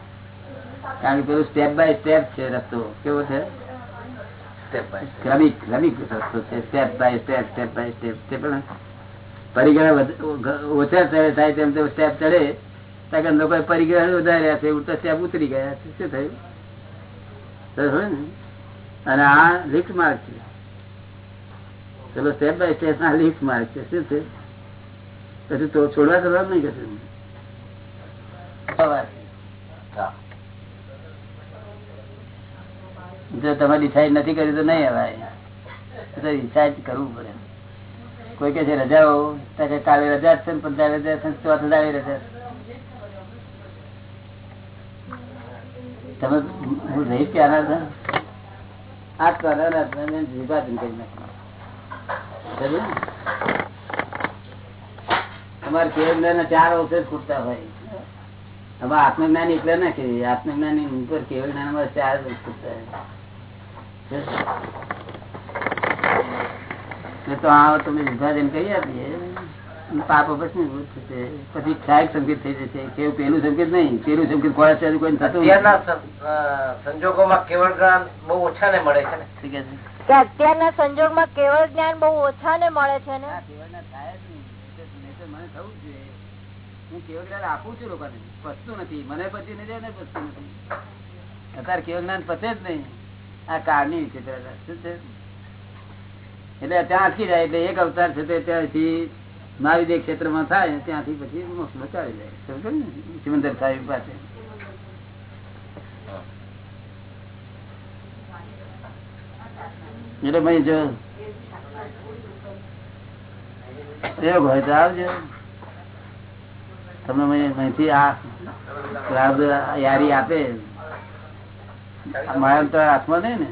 કારણ કે પેલું સ્ટેપ બાય સ્ટેપ છે રસ્તો. કેવો છે? ક્રમિક ક્રમિક રસ્તો છે step by step step by step તે પણ પરિગ્રહ ઓછા ચડે થાય તેમ તેમ સ્ટેપ ચડે. ત્યાં લોકો પરિગ્રહ વધાર્યા છે ઉલટા સ્ટેપ ઉતરી ગયા છે. શું થયું? તો ને અને આ લિફ્ટ માર્ગ છે. ચલો સ્ટેપ બાય સ્ટેપ આ લિફ્ટ માર્ગ છે. શું છે પછી તો છોડવા કરવાનું નહીં કશું હા. જો તમે ડિસાઈડ નથી કર્યું તો નહીં અવાય. તો ડિસાઈડ કરવું પડે. કોઈ કે છે રજાઓ ત્યારે કાલે રજા છે ને પંદર રજા છે ચોથ દાડે રજા તમે હું રહી ક્યાં હતા આ કલર વિભાજન કરી નાખ્યું? તમારે કેવળ ચાર અવસર ખૂટતા હોય. હવે આત્મજ્ઞાની એટલે ના કે આત્મજ્ઞાની ઉપર કેવળ જ્ઞાન ચાર અવસર ખૂટતા હોય. તો આ તમે વિભાજન કરી આપીએ. પાપ પછી થશે. પછી ક્ષાયક સંકેત થઈ જશે. કેવું પેલું સંકેત નહીં. પેલું સંકેત કોઈ અત્યારે કોઈ થતું અત્યારના સં- અ, સંજોગોમાં કેવળ જ્ઞાન બહુ ઓછા ને મળે છે ને? ઠીક છે. અત્યારના સંજોગમાં કેવળ જ્ઞાન બહુ ઓછા ને મળે છે ને? આ કેવળના થાય જ નહીં. તો મને થવું છે હું કેવળ જ્ઞાન આપું છું લોકોને. પચતું નથી. મને પછી નથી ને પચતું નથી. અત્યારે કેવળ જ્ઞાન પચે જ નહીં. આ કાળની વિચિત્રતા શું છે? એટલે ત્યાં અટકી જાય, એટલે એક અવતાર છે તે ત્યાંથી મહાવિદ્ય ક્ષેત્રમાં થાય, ત્યાંથી પછી મોક્ષ બચાવી જાય સમજો ને? સિમંદર સાહેબ પાસે. એટલે ભાઈ જો પ્રયોગ હોય તો આવજો. તમે અહીંથી આ યારી આપે. માયા તો હાથમાં નહીં ને.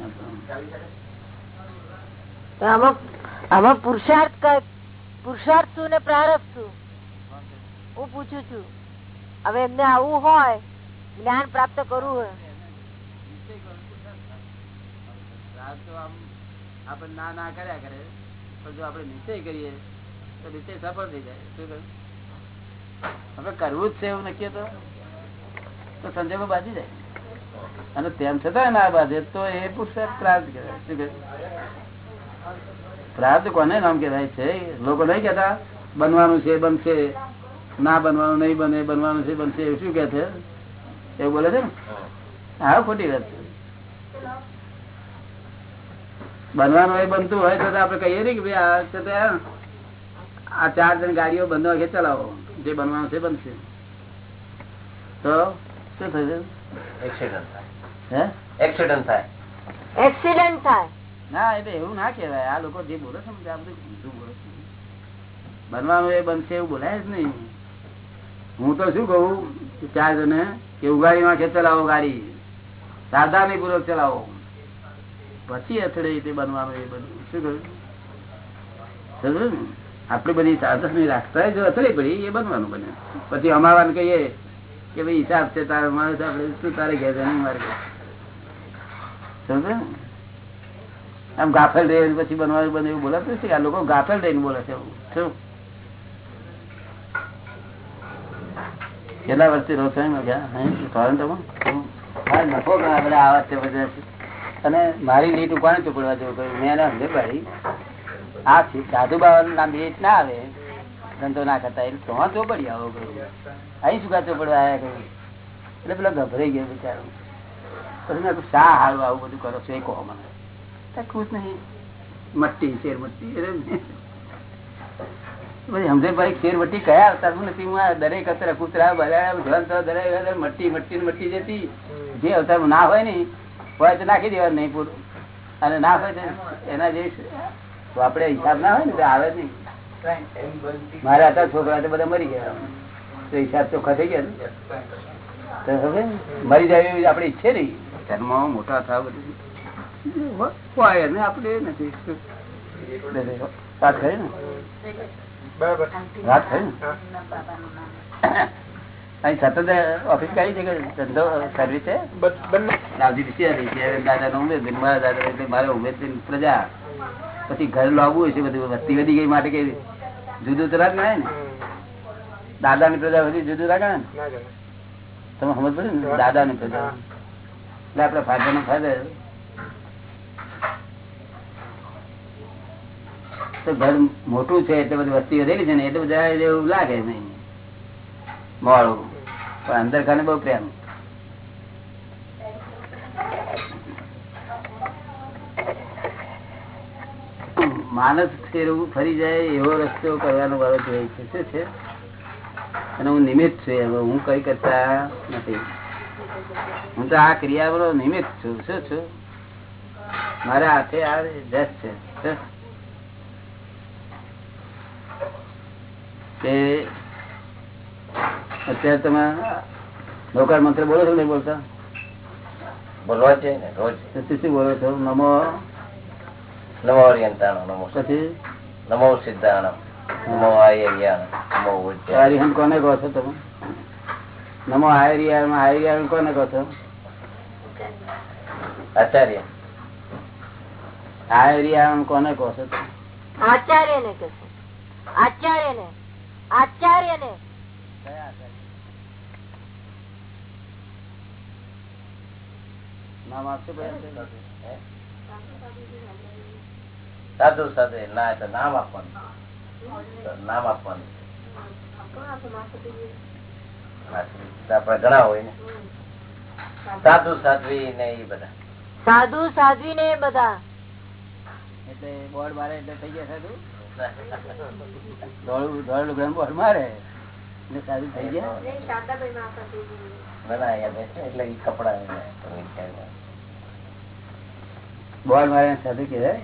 આમાં આમાં પુરુષાર્થ પુરુષાર્થ શું ને પ્રારબ્ધ શું હું પૂછું છું. હવે એમને આવું હોય જ્ઞાન પ્રાપ્ત કરવું હોય. આપણે ના ના કર્યા કરે પણ જો આપણે નિશ્ચય કરીએ તો નિશ્ચય સફળ થઈ જાય. શું? આપણે કરવું જ છે એવું નક્કી તો? તો સંજોગો બાજી જાય. અને તેમ છતાં ના બાજે તો એ પુરુષાર્થ પ્રાર્થ કહેવાય. શું? પ્રાપ્ત કોને નામ કહેવાય છે? લોકો નહીં કેતા બનવાનું છે, બનશે. ના બનવાનું, નહીં બને, બનવાનું છે, બનશે. એવું શું કે છે? એવું બોલે છે ને? હા, ખોટી વાત છે. બનવાનું હોય, બનતું હોય, તો આપડે કહીએ ને કે ભાઈ આ આ ચાર જણ ગાડીઓ બંધ વાગે ચલાવો. જે બનવાનું છે, બનશે. તો શું થશે? એક્સિડન્ટ થાય. એક્સિડન્ટ થાય. ના એટલે એવું ના કહેવાય. આ લોકો જે બોલે છે ને આ બધું ઊંધું બોલે છે. બનવાનું એ બનશે એવું બોલાય જ નહીં. હું તો શું કહું? ચાર જણે કે ઉગાડી નાખે ચલાવો ગાડી. સાવધાની પૂર્વક ચલાવો. પછી અથડે તે બનવાનું એ બધું. શું કહ્યું? સમજ્યું ને? આપણી બધી સાવધાની રાખતા જો અથડી પડી એ બનવાનું બને. પછી અમાવાને કહીએ કે ભાઈ હિસાબ છે તારે, મારે આપડે શું તારે ઘેર. આમ ગાફેલ રહે પછી બનવાનું બને એવું બોલાતું છે આ લોકો ગાફેલ રહીને બોલે છે શું? કેટલા વર્ષથી રહો અને મારી લીટ ઉપાડે ચોપડવા જેવું કહ્યું મેં એને સમજે પાડી આ સાધુ બાવાનું નામ લીટ ના આવે ધંધો ના કરતા. એટલે તો ચોપડી આવો અહીં શું કા ચોપડવા આવ્યા કહ્યું એટલે પેલા ગભરાઈ ગયા બિચારો. પછી મેં શા હારું આવું બધું કરો છો? એ કહો મને. ખુશ નહીં. મટ્ટી શેર મટ્ટી પછી સમજે ભાઈ શેર મટ્ટી કયા નથી હું દરેક અત્યારે કૂતરા બરાડા ધન દરેક મટ્ટી મટ્ટી મટ્ટી જતી જે અવતાર ના હોય ને હોય તો નાખી દેવાનું નહીં પૂરું. અને ના હોય તો એના જે આપડે આપણે હિસાબ ના હોય ને આવે નહીં. મારે હતા છોકરા તો બધા મરી ગયા. તો હિસાબ ચોખ્ખા થઈ ગયા ને? તો મરી જાય એવી આપણે ઈચ્છે નઈ જન્મ મોટા થાવ બધું. હોય ને આપણે નથી વાત ખરી ને? બરાબર. વાત ખરી ને? અહીં સતત ઓફિસ કઈ છે કે ધંધો સર્વિસ છે? દાદા નો ઉમેદ મારા દાદા એટલે મારે ઉમેદ પ્રજા. પછી ઘર લાવવું હોય છે બધું વસ્તી વધી ગઈ માટે કઈ જુદું તો રાખ ને? દાદા ની પ્રજા બધી જુદું રાખે ને? તમે સમજ પડે ને? દાદા ની પ્રજા. એટલે આપડે ફાયદા નો ફાયદો તો ઘર મોટું છે એટલે બધી વસ્તી વધેલી છે ને એટલે બધા એવું લાગે નહીં. મોડું. પણ અંદર ખાને બહુ પ્રેમ. માનસ ફેરવું ફરી જાય એવો રસ્તો કરવાનો વારો જોઈએ છે શું છે. અને હું નિમિત્ત છું એમાં. હું કઈ કરતા નથી. હું તો આ ક્રિયાનો નિમિત્ત છું. શું છું? મારા હાથે આ જસ છે. તે અત્યારે તમે નૌકાર મંત્ર બોલો છો નહીં બોલતા? બોલવા છે રોજ. શું બોલો છો? નમો નમો અરિયંતાણો નમો પછી નમો સિદ્ધાણમ નમો આયર્યાણ નમો ઉજ્જૈન આર્યહન કોને કહો છો તમે? નમો આયર્યા આયર્યા કોને કહો છો? આચાર્ય. આયર્યા કોને કહો છો તમે? આચાર્ય ને કહો આચાર્ય ને આચાર્ય ને નામ આપશે? સાધુ સાથે ના તો નામ આપવાનું. નામ આપવાનું. આપડે ઘણા હોય ને. સાધુ સાધવી ને એ બધા. સાધુ સાધવી ને બધા. એટલે બોર્ડ મારે એટલે થઈ ગયા સાધુ? ધોળું ધોળું લુગડાનું બોર્ડ મારે? એટલે સાધુ થઈ ગયા? એટલે ઈ કપડા બોર્ડ મારે સાધુ કહેવાય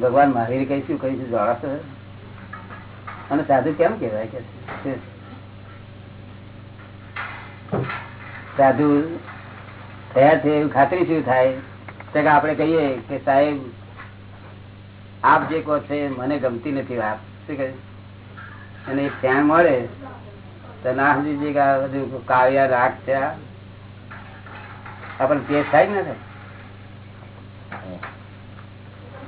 ભગવાન મહાવીર કહીશું કહીશું જાણો છો અને સાધુ કેમ કેવાય કે સાધુ થયા છે એવું ખાતરી શું થાય? તો કે આપણે કહીએ કે સાહેબ, આપ જે કહો છે મને ગમતી નથી વાત. શું કહે? અને ફેન મળે, તો ના સમજી કે આ બધું કાવ્યા રાગ છે આપણે કેસ થાય ને થાય?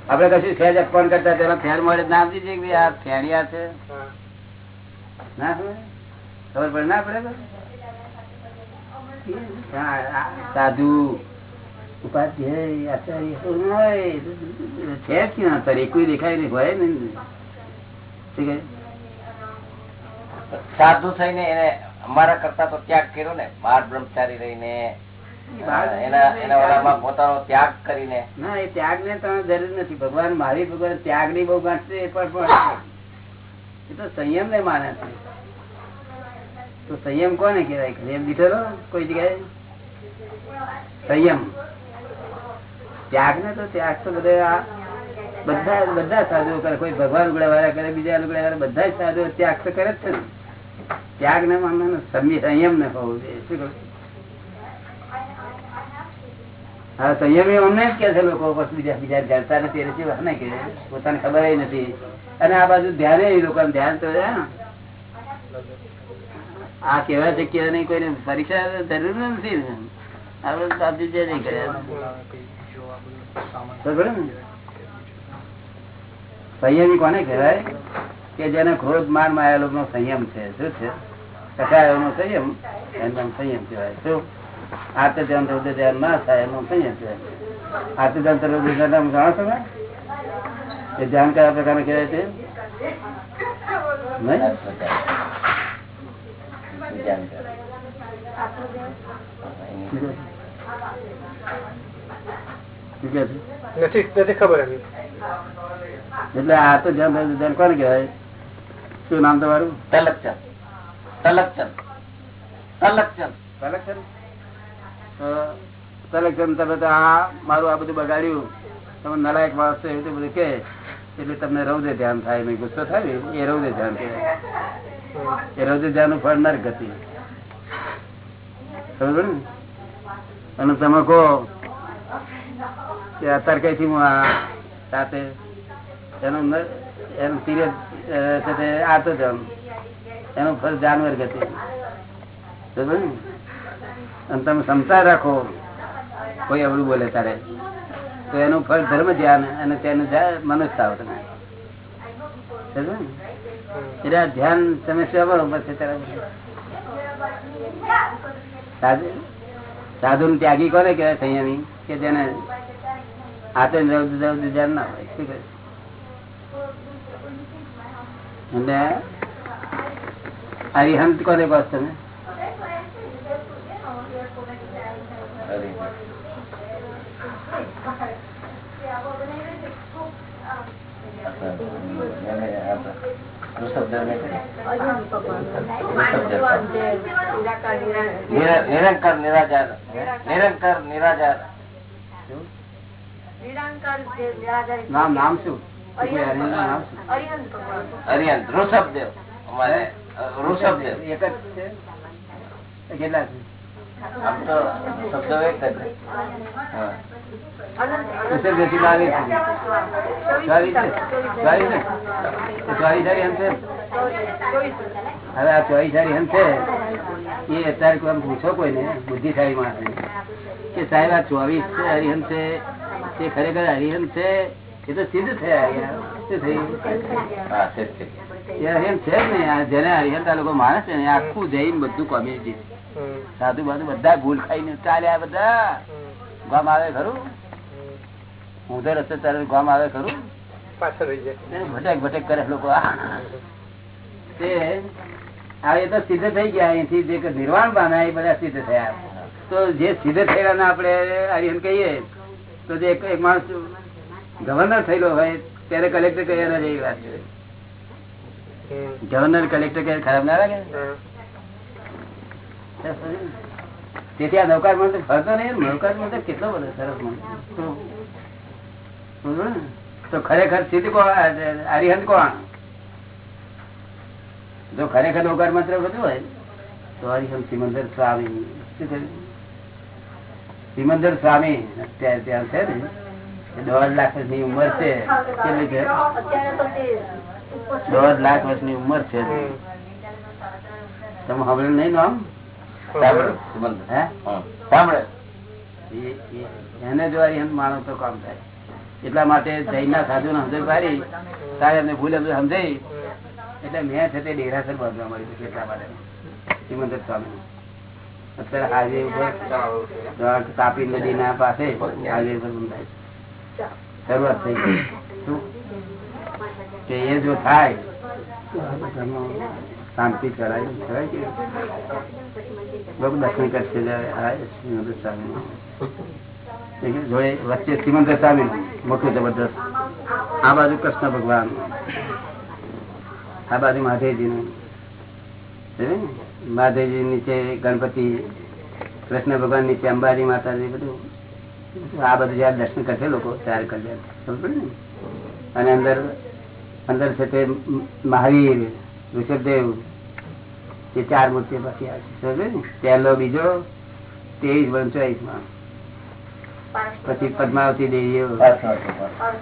આપડે કશું સહેજ અપમાન કરતા પેલા ફેર મળે ના આપી દીધે આ ફેણિયા છે. ના? ખબર પડે? ના પડે કોઈ? સાધુ. ઉપાધ્યાય એકુય દેખાય નહીં, હોય ને સાધુ થઈને એને અમારા કરતા તો ત્યાગ કર્યો ને. બાર બ્રહ્મચારી રહીને. પોતાનો ત્યાગ કરીને. ના એ ત્યાગ ને તમે જરૂર નથી. ભગવાન મારી ભગવાન ત્યાગની બહુ ગાંઠશે એ પણ એ તો સંયમ ને માને છે. તો સંયમ કોને કહેવાય? સંયમ દીઠેલો કોઈ જગ્યાએ? સંયમ. ત્યાગ ને તો ત્યાગ તો બધા આ બધા બધા સાધુઓ કરે. કોઈ ભગવાન ઉગડે વાળા કરે બીજા ઉગડે વાળા બધા જ સાધુઓ ત્યાગ તો કરે જ છે ને. ત્યાગ ને માનવાનું સંયમ ને હોવું જોઈએ. શું કહું હા સંયમી અમને જ કે છે લોકો બીજા બીજા જાણતા નથી, એટલે શું ને કે પોતાને ખબર નથી. અને આ બાજુ ધ્યાન એ લોકો ધ્યાન તો આ કેવા છે કેવા નહીં, કોઈને પરીક્ષા જરૂર નથી ને. કર્યા. સંયમી કોને કહેવાય? કે જેને ક્રોધ માર માયા લોકો સંયમ છે. શું છે? કસાયો નો સંયમ? એનું સંયમ કહેવાય. શું? આર્તજન રૌદ્ર ધ્યાન ના થાય એનો સંયમ કહેવાય આર્તજન રૌદ્ર ધ્યાન જાણો છો ને એ ધ્યાન કયા પ્રકારનું કહેવાય છે એટલે આ તો ધ્યાન ધ્યાન કોને કહેવાય? શું નામ તમારું? તલકચંદ. તલકચંદ. તલકચંદ. કલેક્શન કલેક્શન તમે તો આ મારું આ બધું બગાડ્યું? તમે નલાયક માણસ છે એવું બધું કે એટલે તમને રૌદે ધ્યાન થાય. નહીં ગુસ્સો થાય ને એ રૌદે ધ્યાન એ રૌદે ધ્યાન ફળ નર ગતિ. સમજ ને? અને તમે કહો કે અત્યારે કઈ થી હું આ સાથે એનું એનું તિર્યક, છે આતો ધ્યાન. એનું ફળ જાનવર ગતિ. સમજ ને? અને તમે ક્ષમતા રાખો. કોઈ અવળું બોલે તારે. તો એનું ફળ ધર્મ ધ્યાન અને તેનું મનુષ્ય આવો તમે? એટલે ધ્યાન તમે શું પછી છે ત્યારે સાધુ ત્યાગી કોને કહેવાય સંયમી? કે જેને હાથે રૌદ્ર રૌદ્ર ધ્યાન ના હોય. શું કહે? અને હરિહંત કોને કહો તમે? નિરંકર નિરાજાર નિરંકર નિરાજાર નામ નામ શું કોઈ હરિહંતનું નામ શું? હરિયન ઋષભદેવ અમારે ઋષભદેવ એક જ છે એ કેટલા છે આમ તો શબ્દો એક જ છે. હા. બાવીસ છે. ચોવીસ છે. ચોવીસ ને એ ચોવીસ હરિહંત છે. હવે આ ચોવીસ હરિહંત છે. એ અત્યારે કોઈ પૂછો કોઈને બુદ્ધિશાળી માણસ કે સાહેબ આ ચોવીસ છે હરિહન છે. તે ખરેખર હરિહન છે? એ તો સિદ્ધ થયા. શું થયું? હા, છે જ ને. જેને હરિહન લોકો માણસ છે ને આખું જઈને બધું કોમ્યુનિટી સાધુ બાધુ બધા ભૂલ ખાઈને ચાલ્યા બધા. ગામ આવે ખરું? હું તો રસ્તે ચાલે ગામ આવે ખરું? ભટક ભટક કરે લોકો. તે આ તો સિદ્ધ થઈ ગયા. અહીંથી જે નિર્વાણ પામ્યા એ બધા સિદ્ધ થયા. તો જે સિદ્ધ થયેલા આપણે આર્યન કહીએ તો જે એક માણસ ગવર્નર થયેલો હોય ત્યારે કલેક્ટર કહ્યા ના જેવી વાત છે. ગવર્નર કલેક્ટર કહે ખરાબ ના લાગે? તેથી આ નૌકાર મંત્ર ફરતો નહીં નૌકાર મંત્ર કેટલો બધો સરસ મંત્ર. તો- ખરેખર સિદ્ધ કોણ? આર્યહંત કોણ? જો ખરેખર નૌકાર મંત્ર બધું હોય, તો હરિહમ સિમંદર સ્વામી. શું? સિમંદર સ્વામી, અત્યારે ત્યાં છે ને દોઢ લાખ વર્ષની ઉંમર છે. કેટલી છે? દોઢ લાખ વર્ષની ઉંમર છે. તમે હવે નહીં નામ? એને જો માણસ તો કામ થાય. એટલા માટે જૈનના સાધુ ને સમજણ પાડી તારે એમને ભૂલ સમજાઈ એટલે મેં છે તે ડેરાસર બાંધવા મળ્યું એટલા માટે. સિમંદર સ્વામી. અત્યારે હાઈવે ઉપર તાપી નદી ના પાસે હાઈવે ઉપર બંધાય શરૂઆત થઈ ગઈ. શું? કે એ જો થાય શાંતિ કરાય કરાય કે? બહુ દર્શન કરશે સિમંદર સ્વામી જોડે વચ્ચે સિમંદર સ્વામી મોટું જબરદસ્ત. આ બાજુ કૃષ્ણ ભગવાન. આ બાજુ મહાદેવજી નું મહાદેવજી નીચે ગણપતિ, કૃષ્ણ ભગવાન નીચે અંબાજી માતાજી બધું. આ બધું જયારે દર્શન કરશે લોકો, ત્યારે ને? અને અંદર અંદર છે તે મહાવીર. ઋષભદેવ એ ચાર મૂર્તિઓ પછી આવશે ને? પહેલો, બીજો, ત્રેવીસ વર્ષ ચોવીસમાં પછી પદ્માવતી દેવી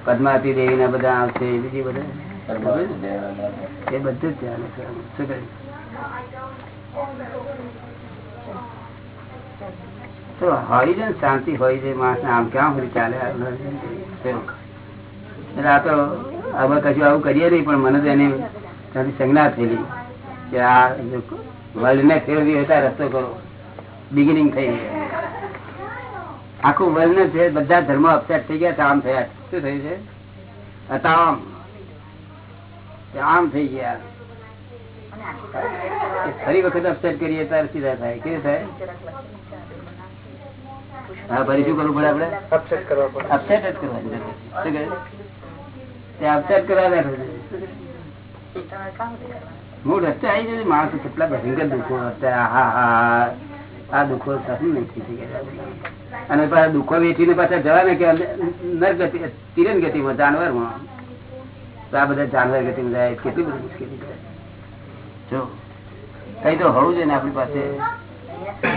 પદ્માવતી દેવી ના બધા આવશે બીજી બધા એ બધું જ ચાલે છે. શું કહ્યું? તો હોય છે શાંતિ હોય છે માણસ આમ ક્યાં સુધી ચાલે? એટલે આ તો હવે કશું આવું કરીએ નહીં, પણ મને તો એની ત્યાંથી સંજ્ઞા થયેલી કે આ વર્લ્ડ ને ફેરવી હતા રસ્તો કરો. બિગિનિંગ થઈ આખું વર્લ્ડ ને ફેર બધા ધર્મો અપસેટ થઈ ગયા આમ થયા શું થયું છે? હતા આમ. થઈ ગયા. ફરી વખત અપસેટ કરીએ ત્યારે સીધા થાય. કેવું થાય? હા ફરી શું કરવું પડે આપડે અપસેટ કરવા પડે. અપસેટ જ કરવા? અપસેટ કરવા બેઠો મૂળ રસ્તે આવી જશે માણસો કેટલા ભયંકર દુઃખો અત્યારે હા હા આ દુઃખો સહન નથી અને પાછા દુઃખો વેચીને પાછા જવા ને કે નરગતિ તિરન ગતિમાં, જાનવરમાં. તો આ બધા જાનવર ગતિમાં જાય કેટલી બધી મુશ્કેલી જો, કઈ તો હોવું જોઈએ ને આપણી પાસે.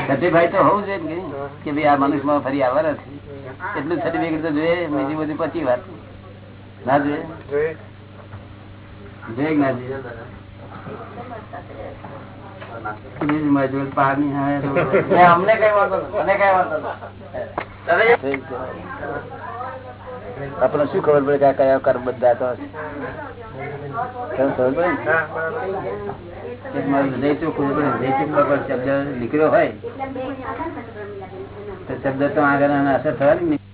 સર્ટિફાઈ તો હોવું જોઈએ કે ભાઈ આ મનુષ્યમાં ફરી આવવા નથી એટલું સર્ટિફિકેટ તો જોઈએ, બીજી બધી પછી વાત. ના જોઈએ. મજૂર પાણી અમને કઈ વાંધો મને કઈ વાંધો આપણને શું ખબર પડે કે કયા કર્મ બધા તો નીકળ્યો હોય તો શબ્દ તો આગળ અસર થવાની